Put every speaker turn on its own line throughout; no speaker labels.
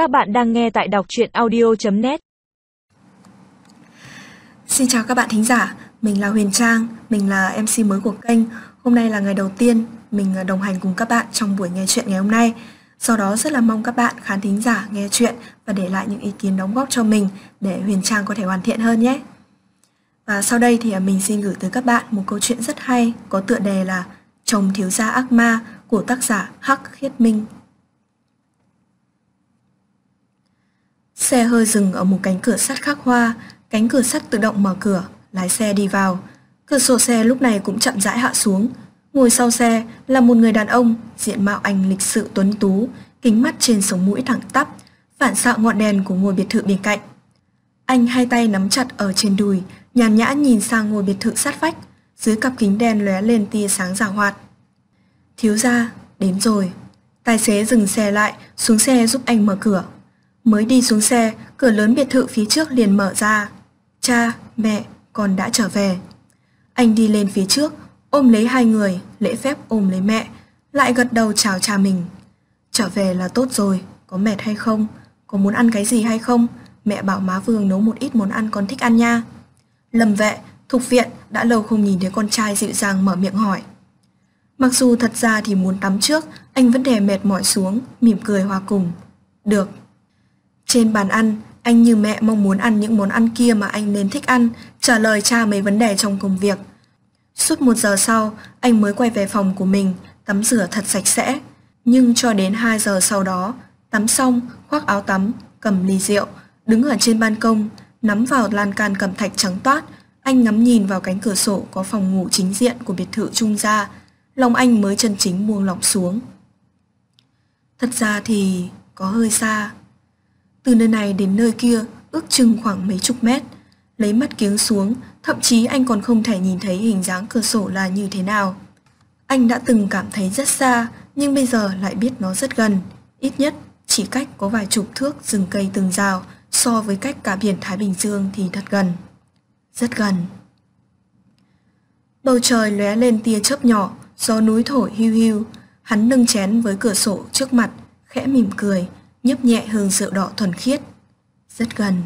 Các bạn đang nghe tại đọc truyện audio.net
Xin chào các bạn thính giả, mình là Huyền Trang, mình là MC mới của kênh. Hôm nay là ngày đầu tiên mình à, đồng hành cùng các bạn trong buổi nghe chuyện ngày hôm nay. Do đó rất là mong các bạn khán thính giả nghe chuyện và để lại những ý kiến đóng góp cho mình để Huyền Trang có thể hoàn thiện hơn nhé. Và sau đây thì à, mình xin gửi tới các bạn một câu chuyện rất hay có tựa đề là Chồng thiếu gia ác ma của tác giả Hắc Khiết Minh. Xe hơi dừng ở một cánh cửa sắt khắc hoa, cánh cửa sắt tự động mở cửa, lái xe đi vào. Cửa sổ xe lúc này cũng chậm rãi hạ xuống. Ngồi sau xe là một người đàn ông, diện mạo anh lịch sự tuấn tú, kính mắt trên sống mũi thẳng tắp, phản xạ ngọn đèn của ngôi biệt thự bên cạnh. Anh hai tay nắm chặt ở trên đùi, nhàn nhã nhìn sang ngôi biệt thự sát vách, dưới cặp kính đen lóe lên tia sáng giả hoạt. Thiếu gia, đến rồi. Tài xế dừng xe lại, xuống xe giúp anh mở cửa. Mới đi xuống xe, cửa lớn biệt thự phía trước liền mở ra. Cha, mẹ, con đã trở về. Anh đi lên phía trước, ôm lấy hai người, lễ phép ôm lấy mẹ, lại gật đầu chào cha mình. Trở về là tốt rồi, có mệt hay không? Có muốn ăn cái gì hay không? Mẹ bảo má Vương nấu một ít món ăn con thích ăn nha. Lâm vệ, thục viện đã lâu không nhìn thấy con trai dịu dàng mở miệng hỏi. Mặc dù thật ra thì muốn tắm trước, anh vẫn đè mệt mỏi xuống, mỉm cười hòa cùng. Được, trên bàn ăn, anh như mẹ mong muốn ăn những món ăn kia mà anh nên thích ăn, trả lời cha mấy vấn đề trong công việc. Suốt một giờ sau, anh mới quay về phòng của mình, tắm rửa thật sạch sẽ. Nhưng cho đến 2 giờ sau đó, tắm xong, khoác áo tắm, cầm ly rượu, đứng ở trên ban công, nắm vào lan can cầm thạch trắng toát, anh ngắm nhìn vào cánh cửa sổ có phòng ngủ chính diện của biệt thự trung gia, lòng anh mới chân chính buông lỏng xuống. Thật ra thì có hơi xa. Từ nơi này đến nơi kia ước chừng khoảng mấy chục mét. Lấy mắt kiếng xuống, thậm chí anh còn không thể nhìn thấy hình dáng cửa sổ là như thế nào. Anh đã từng cảm thấy rất xa, nhưng bây giờ lại biết nó rất gần. Ít nhất, chỉ cách có vài chục thước rừng cây từng rào, so với cách cả biển Thái Bình Dương thì thật gần. Rất gần. Bầu trời lóe lên tia chớp nhỏ, gió núi thổi hưu hưu. Hắn nâng chén với cửa sổ trước mặt, khẽ mỉm cười, nhấp nhẹ hương rượu đỏ thuần khiết. Rất gần.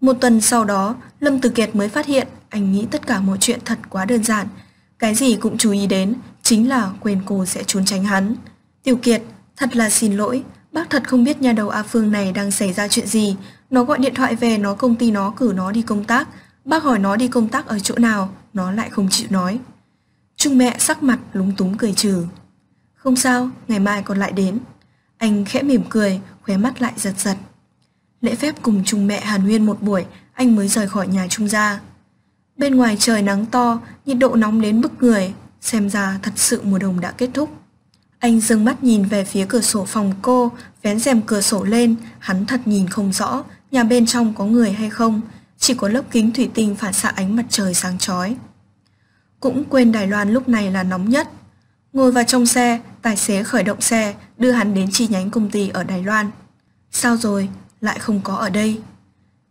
Một tuần sau đó, Lâm Tử Kiệt mới phát hiện anh nghĩ tất cả mọi chuyện thật quá đơn giản. Cái gì cũng chú ý đến, chính là quên cô sẽ trốn tránh hắn. Tiểu Kiệt, thật là xin lỗi, bác thật không biết nhà đầu A Phương này đang xảy ra chuyện gì. Nó gọi điện thoại về nó công ty nó cử nó đi công tác. Bác hỏi nó đi công tác ở chỗ nào, nó lại không chịu nói. Trung mẹ sắc mặt lúng túng cười trừ. Không sao, ngày mai còn lại đến. Anh khẽ mỉm cười, khóe mắt lại giật giật. Lễ phép cùng chung mẹ Hàn Nguyên một buổi, anh mới rời khỏi nhà Trung gia. Bên ngoài trời nắng to, nhiệt độ nóng đến bức người, xem ra thật sự mùa đông đã kết thúc. Anh dừng mắt nhìn về phía cửa sổ phòng cô, vén rèm cửa sổ lên, hắn thật nhìn không rõ, nhà bên trong có người hay không, chỉ có lớp kính thủy tinh phản xạ ánh mặt trời sáng chói. Cũng quên Đài Loan lúc này là nóng nhất, Ngồi vào trong xe, tài xế khởi động xe, đưa hắn đến chi nhánh công ty ở Đài Loan. Sao rồi, lại không có ở đây?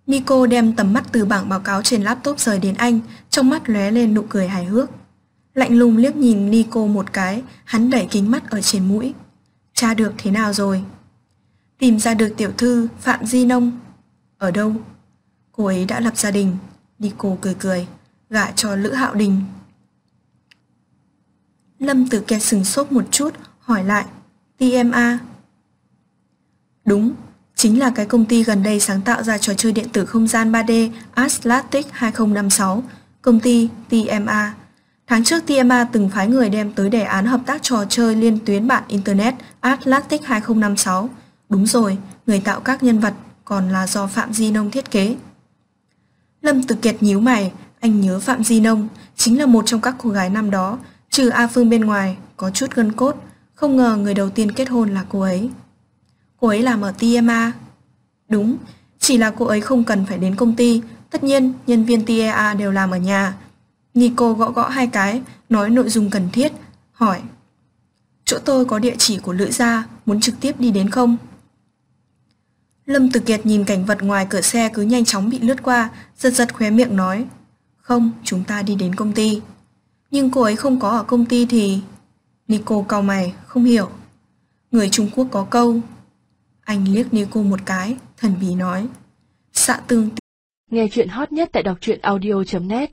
Nico đem tầm mắt từ bảng báo cáo trên laptop rời đến anh, trong mắt lóe lên nụ cười hài hước. Lạnh lùng liếc nhìn Nico một cái, hắn đẩy kính mắt ở trên mũi. Cha được thế nào rồi? Tìm ra được tiểu thư Phạm Di Nông. Ở đâu? Cô ấy đã lập gia đình. Nico cười cười, gả cho Lữ Hạo Đình Lâm Tử Kiệt sừng sốt một chút, hỏi lại, TMA. Đúng, chính là cái công ty gần đây sáng tạo ra trò chơi điện tử không gian 3D Atlantic 2056, công ty TMA. Tháng trước TMA từng phái người đem tới đề án hợp tác trò chơi liên tuyến bản Internet Atlantic 2056. Đúng rồi, người tạo các nhân vật còn là do Phạm Di Nông thiết kế. Lâm Tử Kiệt nhíu mày, anh nhớ Phạm Di Nông, chính là một trong các cô gái năm đó, Trừ A Phương bên ngoài, có chút gân cốt, không ngờ người đầu tiên kết hôn là cô ấy. Cô ấy làm ở TMA. Đúng, chỉ là cô ấy không cần phải đến công ty, tất nhiên nhân viên TEA đều làm ở nhà. Nico gõ gõ hai cái, nói nội dung cần thiết, hỏi. Chỗ tôi có địa chỉ của Lữ Gia, muốn trực tiếp đi đến không? Lâm Tử Kiệt nhìn cảnh vật ngoài cửa xe cứ nhanh chóng bị lướt qua, giật giật khóe miệng nói. Không, chúng ta đi đến công ty. Nhưng cô ấy không có ở công ty thì... Nico cau mày, không hiểu. Người Trung Quốc có câu Anh liếc Nico một cái, thần bí nói. Xạ tương
Nghe chuyện hot nhất tại đọc truyện audio.net